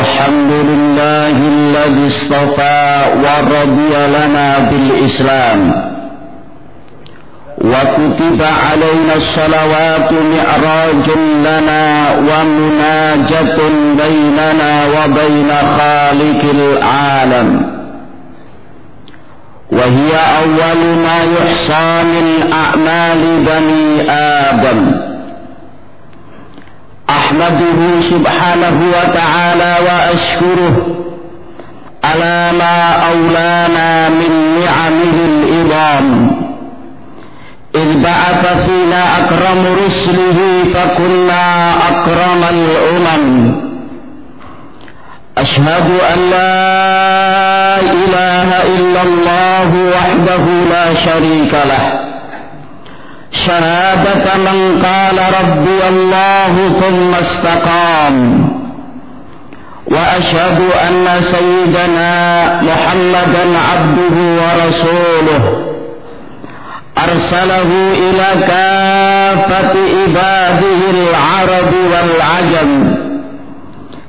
الحمد لله الذي اصطفى ورضي لنا بالإسلام وكتب علينا الصلوات معراج لنا ومناجة بيننا وبين خالق العالم وهي أول ما يحصى من أعمال بني آدم أحمده سبحانه وتعالى وأشكره على ما أولانا من نعمه الإضام إذ بعث فينا أكرم رسله فكنا أكرم الأمم. أشهد أن لا إله إلا الله وحده لا شريك له. شهادة من قال ربي الله ثم استقام. وأشهد أن سيدنا محمدا عبده ورسوله. أرسله إلى كافة عباده العرب والعجم.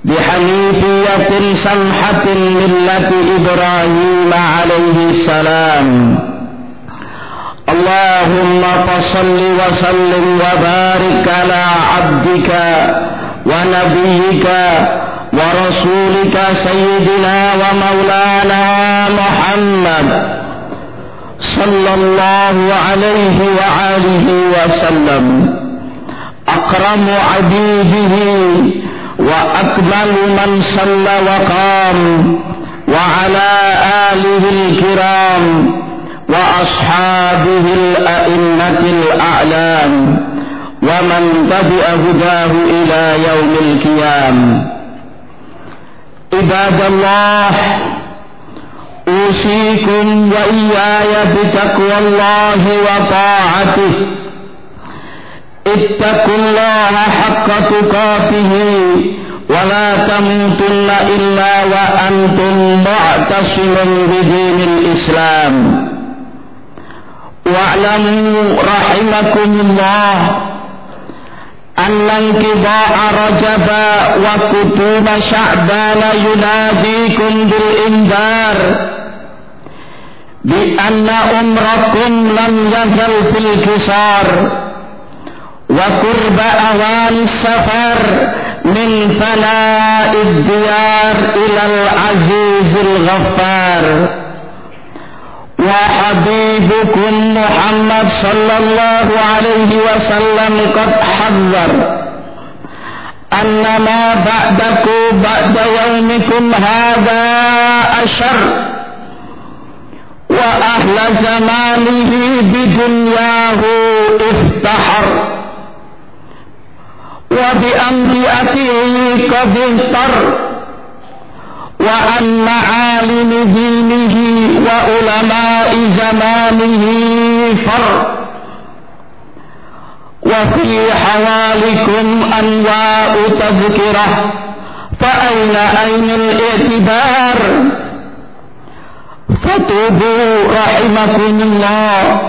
بحنيفية سمحة ملة إبراهيم عليه السلام. اللهم فصل وسلم وبارك على عبدك ونبيك ورسولك سيدنا ومولانا محمد صلى الله عليه وآله وسلم. أكرم عبيده وأكمل من صلى وقام وعلى آله الكرام وأصحابه الأئمة الأعلام ومن تبع هداه إلى يوم القيام. عباد الله أوصيكم وإياي بتقوى الله وطاعته. اتقوا الله حق تقاته ولا تموتن إلا وأنتم معتصم بدين الإسلام. واعلموا رحمكم الله أن انقضاء رجب وكتوب شعبان يناديكم بالإنذار بأن أمركم لم يزل في الكسار وقرب أوان السفر من فناء الديار إلى العزيز الغفار وحبيبكم محمد صلى الله عليه وسلم قد حذر أن ما بعدكم بعد يومكم هذا أشر وأهل زمانه بدنياه افتحر وبأنبياته قد اضطر وعن معالم دينه وعلماء زمانه فر. وفي حوالكم أنواع تذكرة فأين أين الاعتبار؟ فتوبوا رحمكم الله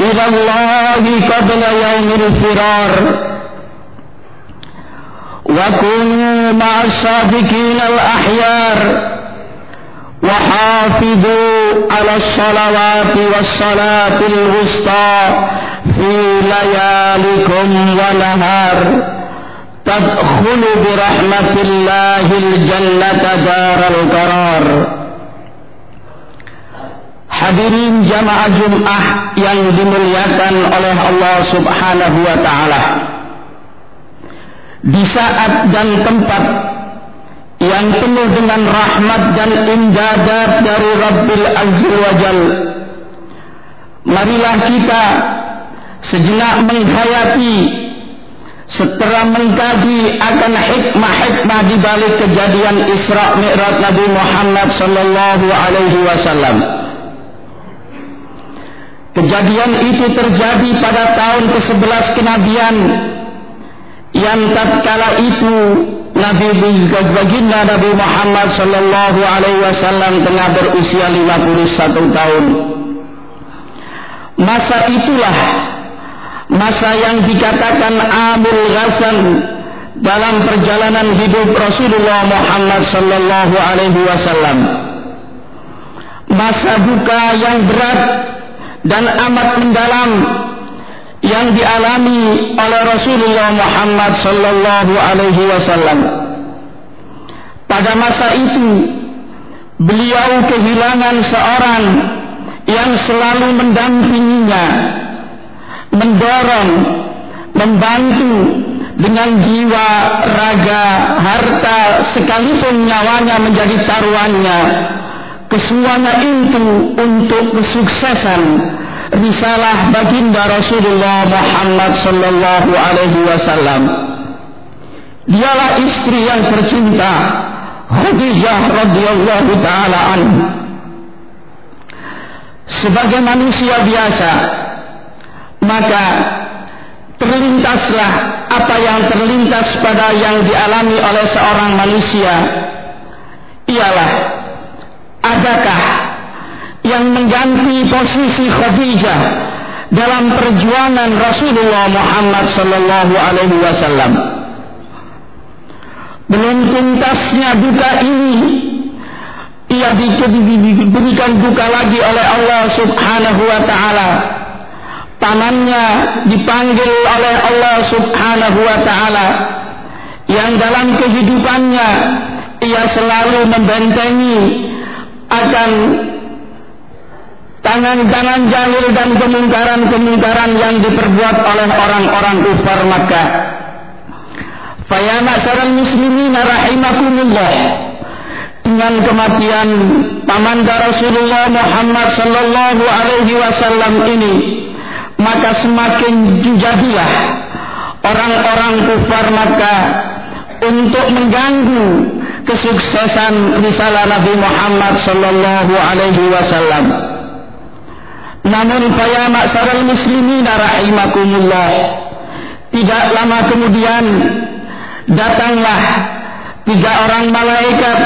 إلى الله قبل يوم الفرار. وكونوا مع الصادقين الأحيار وحافظوا على الصلوات والصلاة الوسطى في ليالكم ونهار تدخلوا برحمة الله الجنة دار القرار Hadirin jamaah Jum'ah yang dimuliakan oleh Allah Subhanahu wa taala. Di saat dan tempat yang penuh dengan rahmat dan imdadat dari Rabbil Azza wa Jal. Marilah kita sejenak menghayati setelah mengkaji akan hikmah-hikmah di balik kejadian Isra Mi'raj Nabi Muhammad sallallahu alaihi wasallam. Kejadian itu terjadi pada tahun ke-11 kenabian yang tatkala itu Nabi baginda Nabi Muhammad sallallahu alaihi wasallam tengah berusia 51 tahun. Masa itulah masa yang dikatakan Amul Ghazan dalam perjalanan hidup Rasulullah Muhammad sallallahu alaihi wasallam. Masa duka yang berat dan amat mendalam yang dialami oleh Rasulullah Muhammad sallallahu alaihi wasallam. Pada masa itu beliau kehilangan seorang yang selalu mendampinginya, mendorong, membantu dengan jiwa, raga, harta, sekalipun nyawanya menjadi taruhannya. Kesemuanya itu untuk kesuksesan risalah baginda Rasulullah Muhammad sallallahu alaihi wasallam. Dialah istri yang tercinta Khadijah radhiyallahu taala anha. Sebagai manusia biasa, maka terlintaslah apa yang terlintas pada yang dialami oleh seorang manusia ialah adakah yang mengganti posisi Khadijah dalam perjuangan Rasulullah Muhammad sallallahu alaihi wasallam. Belum tuntasnya duka ini ia diberikan duka lagi oleh Allah subhanahu wa ta'ala. Pamannya dipanggil oleh Allah subhanahu wa ta'ala. Yang dalam kehidupannya ia selalu membentengi akan tangan-tangan jahil dan kemungkaran-kemungkaran yang diperbuat oleh orang-orang kufar Makkah. Faya ma'syaral muslimin rahimakumullah. Dengan kematian paman Rasulullah Muhammad sallallahu alaihi wasallam ini, maka semakin jadilah orang-orang kufar Makkah untuk mengganggu kesuksesan risalah Nabi Muhammad sallallahu alaihi wasallam. Namun ya ma'syaral muslimin rahimakumullah. Tidak lama kemudian datanglah tiga orang malaikat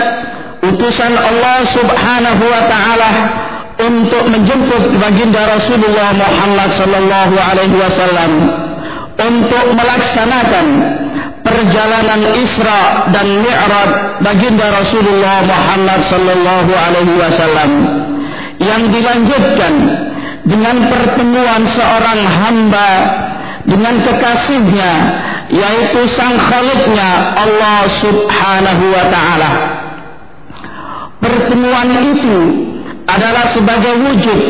utusan Allah Subhanahu wa taala untuk menjemput baginda Rasulullah Muhammad sallallahu alaihi wasallam untuk melaksanakan perjalanan Isra dan Mi'raj baginda Rasulullah Muhammad sallallahu alaihi wasallam yang dilanjutkan dengan pertemuan seorang hamba dengan kekasihnya yaitu sang khaliknya Allah subhanahu wa ta'ala. Pertemuan itu adalah sebagai wujud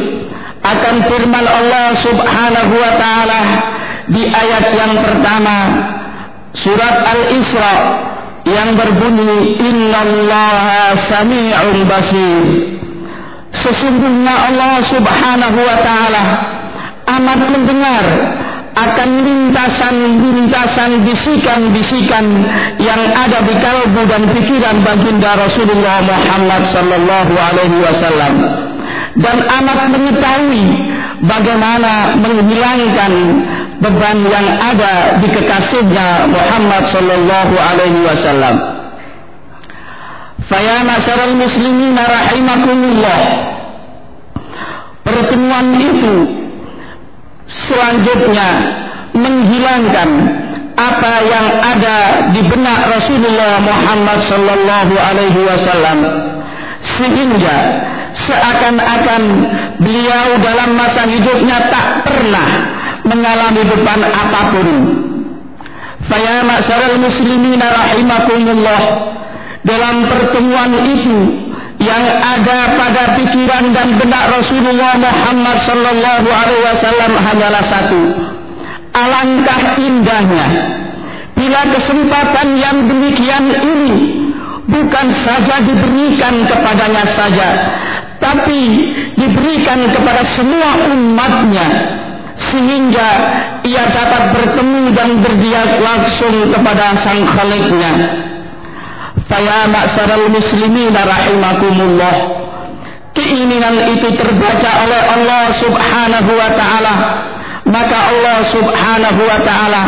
akan firman Allah Subhanahu wa taala di ayat yang pertama surat Al-Isra yang berbunyi innallaha sami'un basir sesungguhnya Allah Subhanahu wa taala amat mendengar akan lintasan-lintasan bisikan-bisikan yang ada di kalbu dan pikiran baginda Rasulullah Muhammad sallallahu alaihi wasallam dan amat mengetahui bagaimana menghilangkan beban yang ada di kekasihnya Muhammad sallallahu alaihi wasallam. Faya masyarul muslimin rahimakumullah. Pertemuan itu selanjutnya menghilangkan apa yang ada di benak Rasulullah Muhammad sallallahu alaihi wasallam sehingga seakan-akan beliau dalam masa hidupnya tak pernah mengalami beban apapun. Faya ma'syaral muslimin rahimakumullah dalam pertemuan itu yang ada pada pikiran dan benak Rasulullah Muhammad sallallahu alaihi wasallam hanyalah satu. Alangkah indahnya bila kesempatan yang demikian ini bukan saja diberikan kepadanya saja tapi diberikan kepada semua umatnya sehingga ia dapat bertemu dan berdialog langsung kepada sang khaliknya. Faya ma'saral muslimin rahimakumullah. Keinginan itu terbaca oleh Allah subhanahu wa ta'ala. Maka Allah subhanahu wa ta'ala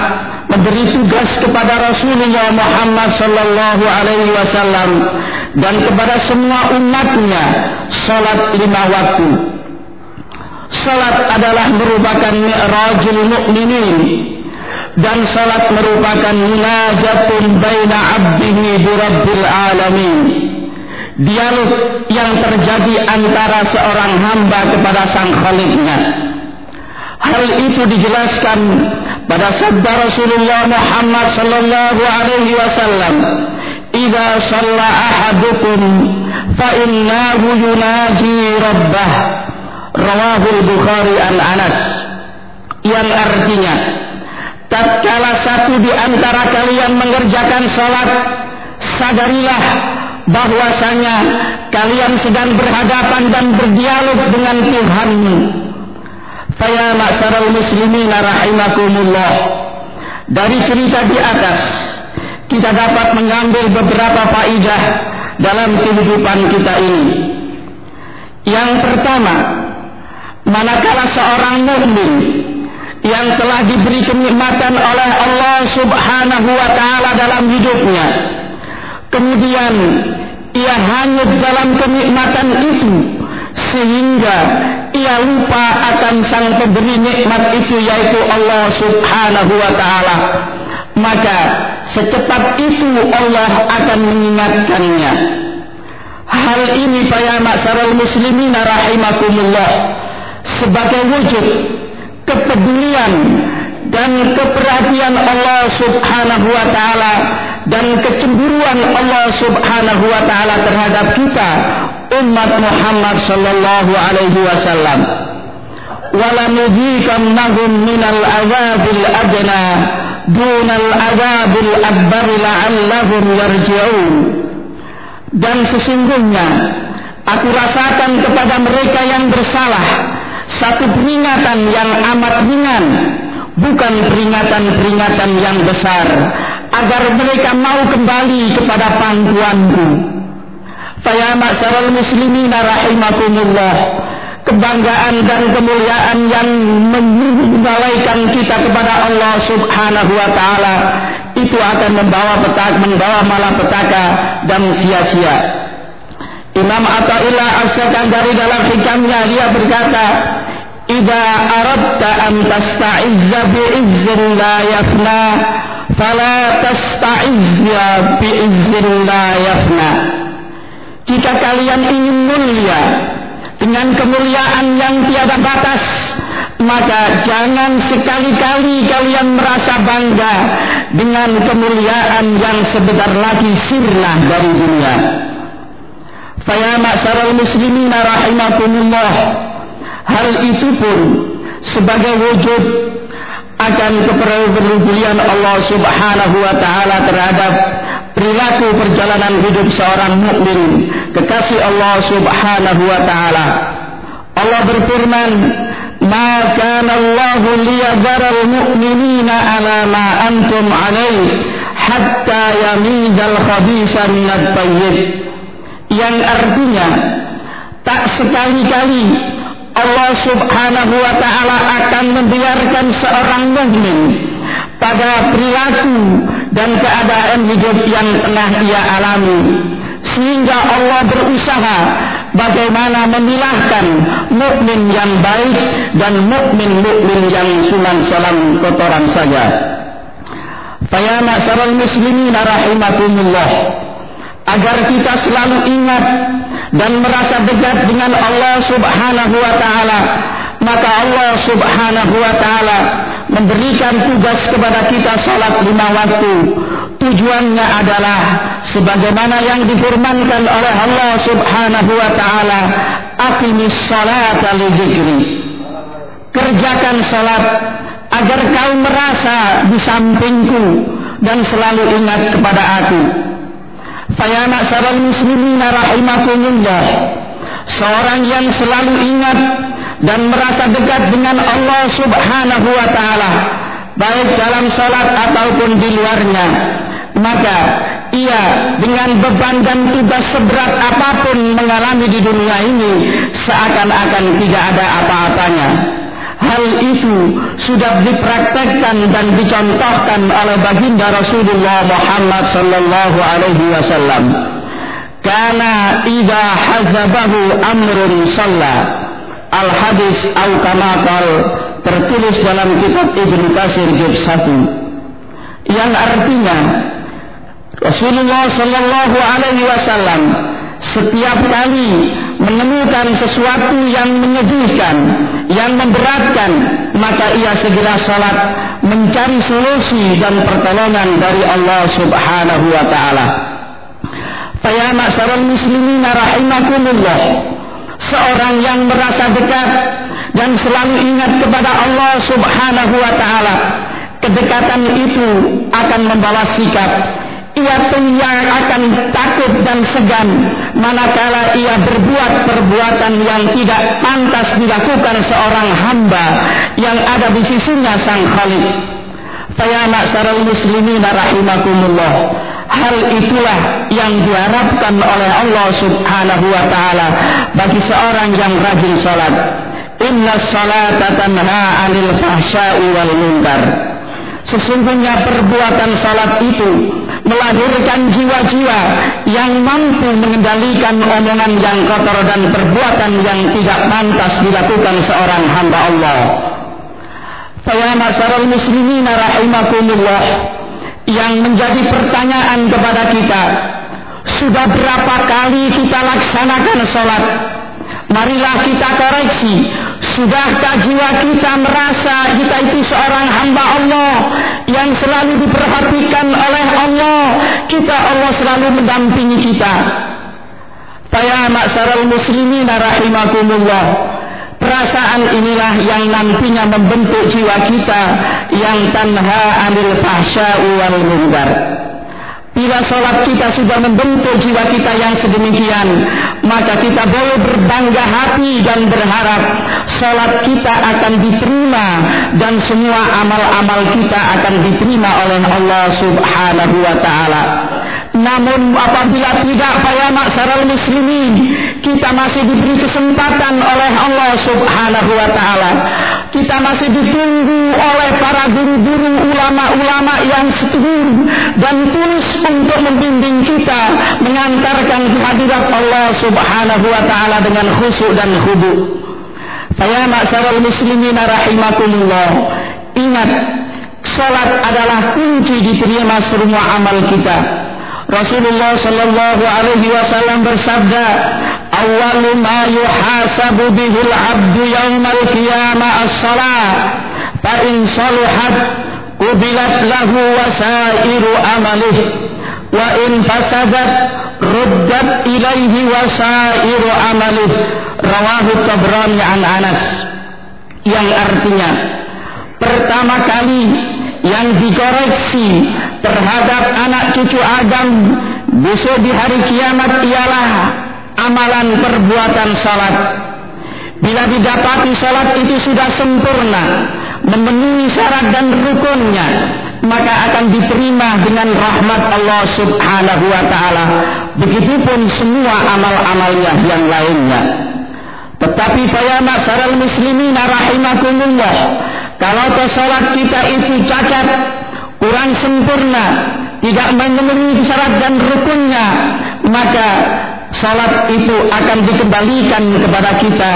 memberi tugas kepada Rasulullah Muhammad sallallahu alaihi wasallam dan kepada semua umatnya salat lima waktu. Salat adalah merupakan mi'rajul mu'minin dan salat merupakan munajatun baina abdihi bi rabbil alamin. Dialog yang terjadi antara seorang hamba kepada sang khaliknya hal itu dijelaskan pada sabda Rasulullah Muhammad sallallahu alaihi wasallam idza shalla ahadukum fa innahu yunaji rabbah. Rawahu al-bukhari an Anas. Yang artinya tatkala satu di antara kalian mengerjakan salat sadarilah bahwasanya kalian sedang berhadapan dan berdialog dengan Tuhanmu. Faya ma'saral muslimin rahimakumullah. Dari cerita di atas kita dapat mengambil beberapa faidah dalam kehidupan kita ini. Yang pertama manakala seorang mukmin yang telah diberi kenikmatan oleh Allah Subhanahu wa taala dalam hidupnya. Kemudian ia hanyut dalam kenikmatan itu sehingga ia lupa akan sang pemberi nikmat itu yaitu Allah Subhanahu wa taala. Maka secepat itu Allah akan mengingatkannya. Hal ini para masyarakat muslimin rahimakumullah sebagai wujud kepedulian dan keperhatian Allah Subhanahu wa taala dan kecemburuan Allah Subhanahu wa taala terhadap kita umat Muhammad sallallahu alaihi wasallam. Wala nudhikannahum minal azabil adna dunal azabil akbar la'allahum yarji'un. Dan sesungguhnya aku rasakan kepada mereka yang bersalah satu peringatan yang amat ringan. Bukan peringatan-peringatan yang besar. Agar mereka mau kembali kepada pangkuanku Faya masyarakat muslimin rahimakumullah. Kebanggaan dan kemuliaan yang membawaikan kita kepada Allah subhanahu wa ta'ala. Itu akan membawa petaka, membawa malah petaka dan sia-sia Imam Atta'illah As-Sakandari dalam hikamnya dia berkata Iza aradta an tasta'izza bi'izzin la yafna Fala tasta'izza bi'izzin la yafna. Jika kalian ingin mulia Dengan kemuliaan yang tiada batas Maka jangan sekali-kali kalian merasa bangga Dengan kemuliaan yang sebentar lagi sirna dari dunia Faya ma'saral muslimina rahimakumullah Hal itu pun sebagai wujud akan kepedulian Allah Subhanahu wa taala terhadap perilaku perjalanan hidup seorang mukmin kekasih Allah Subhanahu wa taala. Allah berfirman, "Ma kana Allah liyadhara al-mu'minina 'ala ma antum 'alayh hatta yamizal khabisa min at-tayyib." Yang artinya tak sekali-kali Allah subhanahu wa ta'ala akan membiarkan seorang mukmin pada perilaku dan keadaan hidup yang tengah ia alami sehingga Allah berusaha bagaimana memilahkan mukmin yang baik dan mukmin-mukmin yang cuma salam kotoran saja. Faya masyarakat muslimin rahimakumullah agar kita selalu ingat dan merasa dekat dengan Allah Subhanahu wa taala maka Allah Subhanahu wa taala memberikan tugas kepada kita salat lima waktu. Tujuannya adalah sebagaimana yang difirmankan oleh Allah Subhanahu wa taala aqimis salata li dzikri. Kerjakan salat agar kau merasa di sampingku dan selalu ingat kepada aku Faya ma'saral muslimin rahimakumullah Seorang yang selalu ingat dan merasa dekat dengan Allah subhanahu wa ta'ala Baik dalam salat ataupun di luarnya. Maka ia dengan beban dan tugas seberat apapun mengalami di dunia ini Seakan-akan tidak ada apa-apanya hal itu sudah dipraktekkan dan dicontohkan oleh baginda Rasulullah Muhammad sallallahu alaihi wasallam. Karena idza hazabahu amrun salla al hadis au kama tertulis dalam kitab Ibnu Katsir juz 1 yang artinya Rasulullah sallallahu alaihi wasallam setiap kali menemukan sesuatu yang menyedihkan, yang memberatkan, maka ia segera salat mencari solusi dan pertolongan dari Allah Subhanahu wa taala. Faya ma'syaral muslimin rahimakumullah. Seorang yang merasa dekat dan selalu ingat kepada Allah Subhanahu wa taala, kedekatan itu akan membawa sikap ia yang akan takut dan segan manakala ia berbuat perbuatan yang tidak pantas dilakukan seorang hamba yang ada di sisinya sang khalik. Faya ma'saral muslimin rahimakumullah. Hal itulah yang diharapkan oleh Allah subhanahu wa ta'ala bagi seorang yang rajin salat. Inna salata tanha anil fahsya'u wal munkar. Sesungguhnya perbuatan salat itu melahirkan jiwa-jiwa yang mampu mengendalikan omongan yang kotor dan perbuatan yang tidak pantas dilakukan seorang hamba Allah. Saya masyarakat muslimin rahimakumullah yang menjadi pertanyaan kepada kita sudah berapa kali kita laksanakan sholat marilah kita koreksi Sudahkah jiwa kita merasa kita itu seorang hamba Allah yang selalu diperhatikan oleh Allah? Kita Allah selalu mendampingi kita. Faya ma'saral muslimin rahimakumullah. Perasaan inilah yang nantinya membentuk jiwa kita yang tanha anil fahsya'u wal munkar. Bila sholat kita sudah membentuk jiwa kita yang sedemikian, maka kita boleh berbangga hati dan berharap sholat kita akan diterima dan semua amal-amal kita akan diterima oleh Allah Subhanahu wa Ta'ala. Namun apabila tidak pada masyarakat muslimin kita masih diberi kesempatan oleh Allah Subhanahu wa taala. Kita masih ditunggu oleh para guru-guru ulama-ulama yang setuju dan tulus untuk membimbing kita mengantarkan kehadirat Allah Subhanahu wa taala dengan khusyuk dan khudu. Saya masyarakat muslimin rahimakumullah. Ingat salat adalah kunci diterima semua amal kita. Rasulullah sallallahu alaihi wasallam bersabda, "Awwalu ma yuhasabu bihil 'abdu yaumal qiyamah as-shalah, fa in saluhat qubilat lahu wasairu amalih, wa in fasadat ruddat ilaihi wasairu amalih." Rawahu Tabrani an Anas. Yang artinya pertama kali yang dikoreksi terhadap anak cucu Adam besok di hari kiamat ialah amalan perbuatan salat. Bila didapati salat itu sudah sempurna, memenuhi syarat dan rukunnya, maka akan diterima dengan rahmat Allah Subhanahu wa taala. Begitupun semua amal-amalnya yang lainnya. Tetapi para masyarakat muslimin rahimakumullah, kalau salat kita itu cacat, kurang sempurna, tidak memenuhi syarat dan rukunnya, maka salat itu akan dikembalikan kepada kita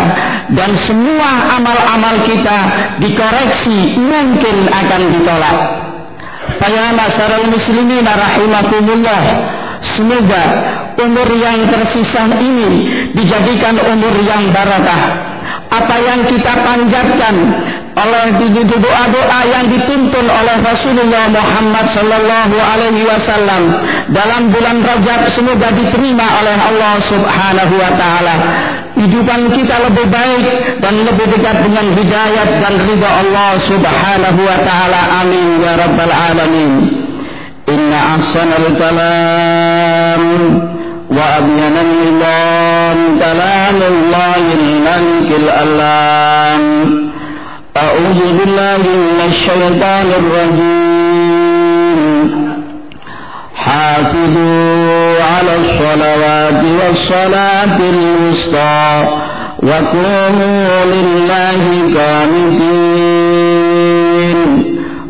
dan semua amal-amal kita dikoreksi mungkin akan ditolak. Para masyarakat muslimin rahimakumullah, semoga umur yang tersisa ini dijadikan umur yang barakah. Apa yang kita panjatkan oleh doa-doa yang dituntun oleh Rasulullah Muhammad sallallahu alaihi wasallam dalam bulan Rajab semoga diterima oleh Allah Subhanahu wa taala. Hidupan kita lebih baik dan lebih dekat dengan hidayah dan ridha Allah Subhanahu wa taala. Amin ya rabbal alamin. Inna ahsanal kalam وأبين النظام كلام الله الملك الألام أعوذ بالله من الشيطان الرجيم. حافظوا على الصلوات والصلاة الوسطى وقوموا لله قانتين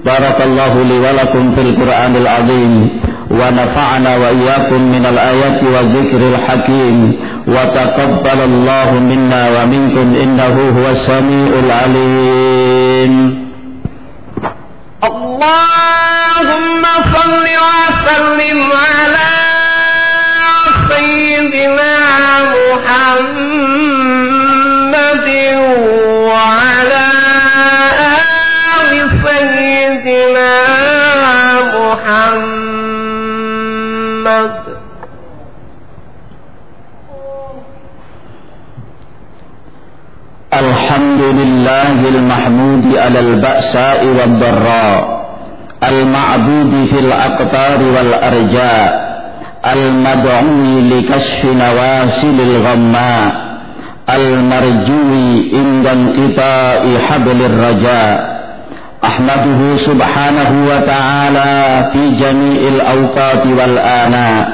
بارك الله لي ولكم في القرآن العظيم. ونفعنا وإياكم من الآيات والذكر الحكيم. وتقبل الله منا ومنكم إنه هو السميع العليم. الله اللهم صل وسلم على سيدنا محمد وعلى آل سيدنا محمد. الحمد لله المحمود على البأساء والضراء المعبود في الأقطار والأرجاء المدعو لكشف نواسل الغماء المرجوي عند انقطاع حبل الرجاء أحمده سبحانه وتعالى في جميع الأوقات والآناء.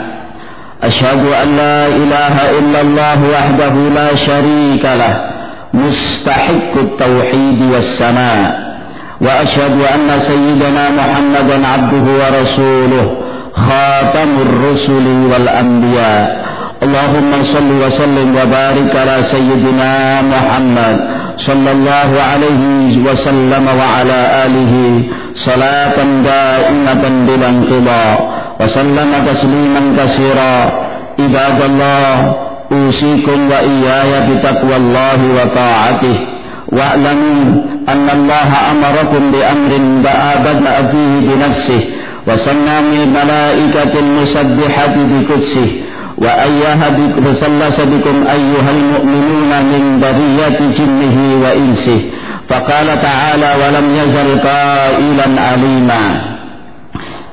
أشهد أن لا إله إلا الله وحده لا شريك له مستحق التوحيد والسماء. وأشهد أن سيدنا محمدا عبده ورسوله خاتم الرسل والأنبياء. اللهم صل وسلم وبارك على سيدنا محمد. صلى الله عليه وسلم وعلى آله صلاة دائمة بلا انقضاء وسلم تسليما كثيرا. عباد الله أوصيكم وإياي بتقوى الله وطاعته. واعلموا أن الله أمركم بأمر بدأ فيه بنفسه وسمى من الملائكة المسبحة بقدسه. بكم وسلس بكم أيها المؤمنون من برية جنه وإنسه. فقال تعالى ولم يزل قائلا عليما.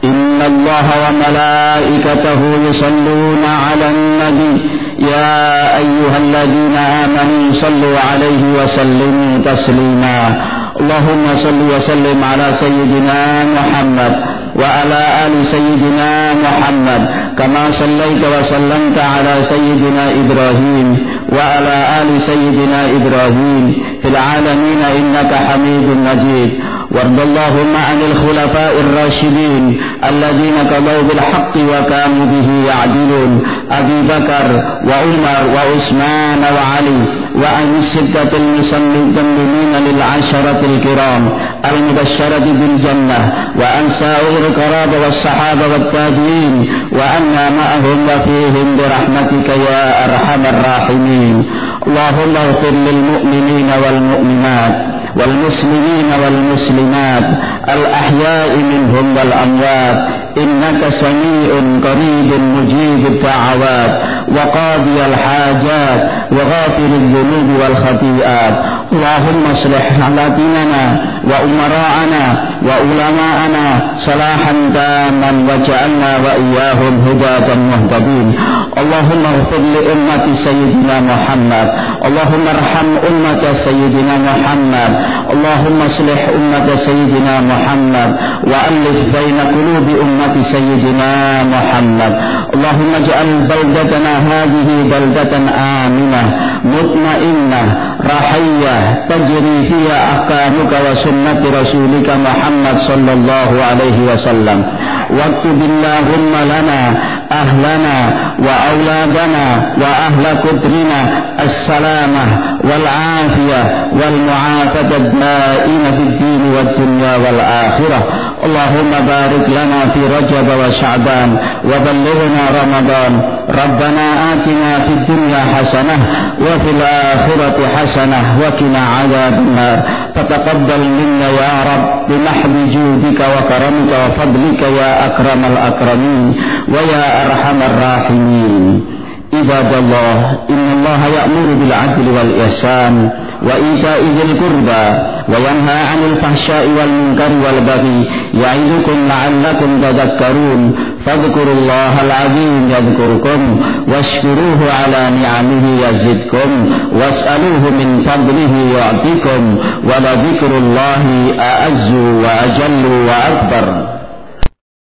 إن الله وملائكته يصلون على النبي. يا أيها الذين آمنوا صلوا عليه وسلموا تسليما. اللهم صل وسلم على سيدنا محمد. وعلى آل سيدنا محمد كما صليت وسلمت على سيدنا إبراهيم وعلى آل سيدنا إبراهيم في العالمين إنك حميد مجيد وارض اللهم عن الخلفاء الراشدين الذين قضوا بالحق وكانوا به يعدلون. أبي بكر وعمر وعثمان وعلي وعن الستة المسلمين للعشرة الكرام المبشرة بالجنة وعن سائر القرابة والصحابة والتابعين وأنا معهم وفيهم برحمتك يا أرحم الراحمين. اللهم اغفر للمؤمنين والمؤمنات والمسلمين والمسلمات الأحياء منهم والأموات. إنك سميع قريب مجيب الدعوات. وقاضي الحاجات وغافر الذنوب والخطيئات اللهم اصلح ديننا وأمراءنا وعلماءنا صلاحا تاما واجعلنا وإياهم هداة مهتدين اللهم اغفر لأمة سيدنا محمد اللهم ارحم أمة سيدنا محمد اللهم اصلح أمة سيدنا محمد وألف بين قلوب أمة سيدنا محمد اللهم اجعل بلدتنا هذه بلدة آمنة مطمئنة رحية تجري فيها أحكامك وسنة رسولك محمد صلى الله عليه وسلم واكتب اللهم لنا أهلنا وأولادنا وأهل كترنا السلامة والعافية والمعافة الدائمة في الدين والدنيا والآخرة اللهم بارك لنا في رجب وشعبان وبلغنا رمضان ربنا آتنا في الدنيا حسنة وفي الآخرة حسنة وكنا عذاب النار فتقبل منا يا رب بمحض جودك وكرمك وفضلك يا أكرم الأكرمين ويا أرحم الراحمين عباد الله إن الله يأمر بالعدل والإحسان وإيتاء ذي القربى وينهى عن الفحشاء والمنكر والبغي يعظكم لعلكم تذكرون فاذكروا الله العظيم يذكركم واشكروه على نعمه يزدكم واسألوه من فضله يعطيكم ولذكر الله أعز وأجل وأكبر